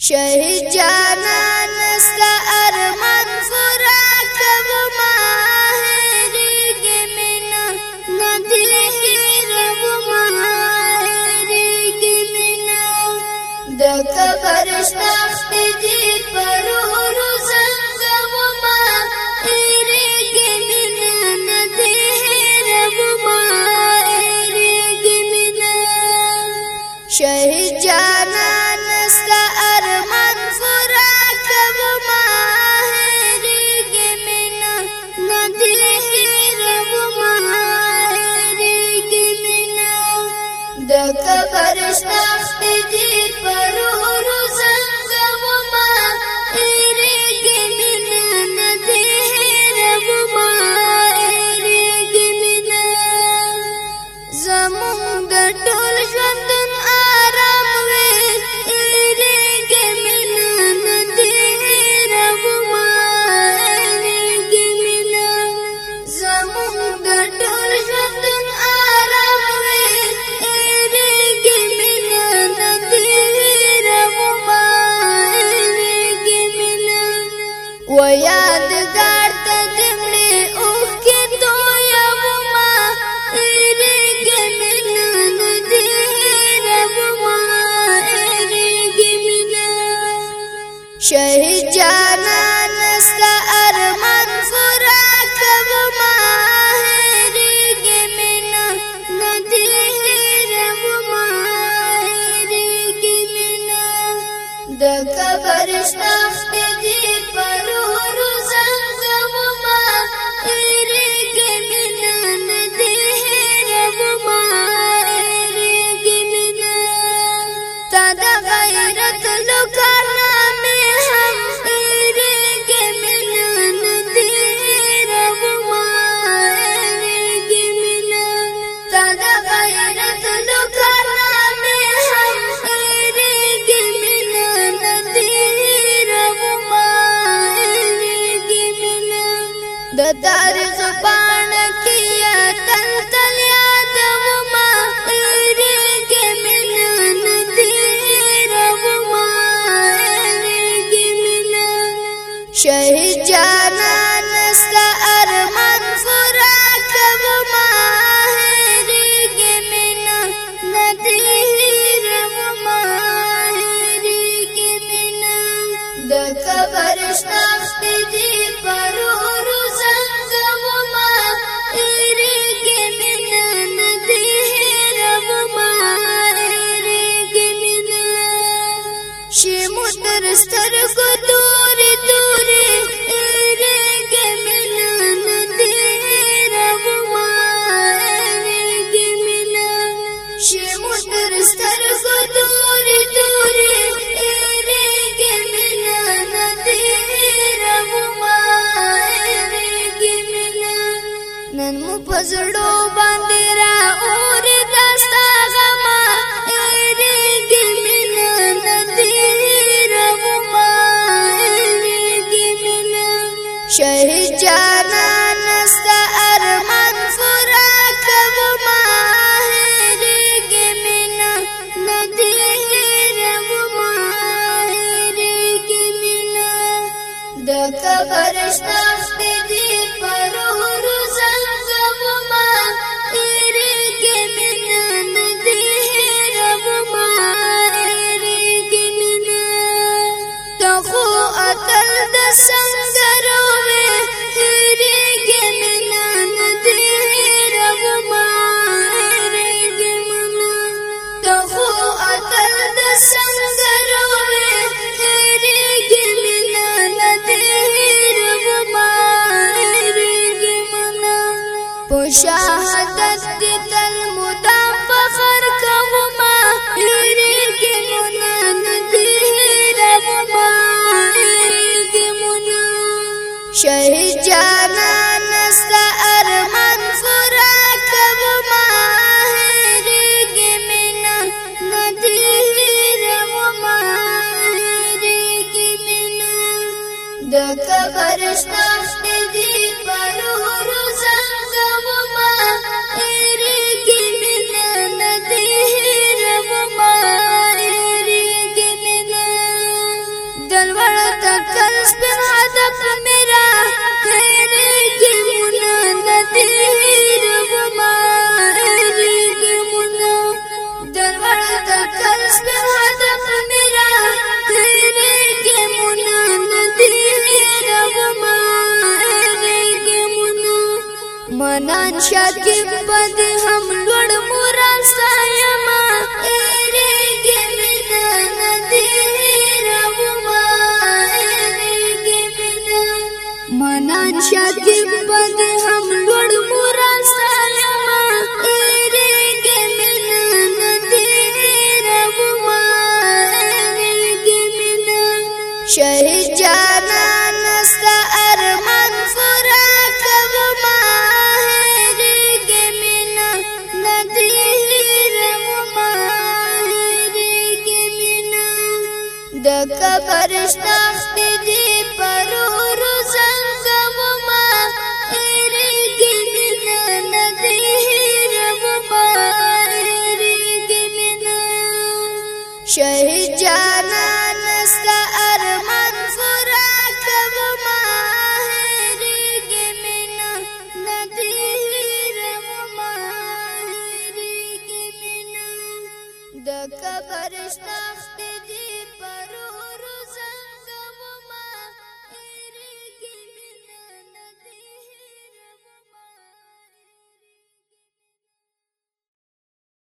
شهید جانان ستا ارمان فرا کبو ماهریگی منا ندی حیرب ماهریگی منا دکا برشتاخت دی پرورو فرشتہ خپل دې پرو This stuff در زبان کیا تن تن یاد و ما ایرے گی منان دیر و ما ایرے گی منان تر سترګو دوري دوري رګه مینا ندی روما رګه مینا شمو تر سترګو دوري دوري رګه مینا ندی روما رګه مینا نن مو پزړو باندې راو شهید جانا نست ارمان فرا کب ماهرگ منا ندیر و ماهرگ منا د قبرشتان شهادت دې تل مدام فخر کوم ما تکر سپر هدف میرا خیر گلمونه ندی نان شاکیم بد هم فرشتہ دې پرور زنګم ما ارګي من ندیر ما ارګي من شهید جانا نسل ارمان فراکم ما ارګي من ندیر ما ارګي من د قبر شناخت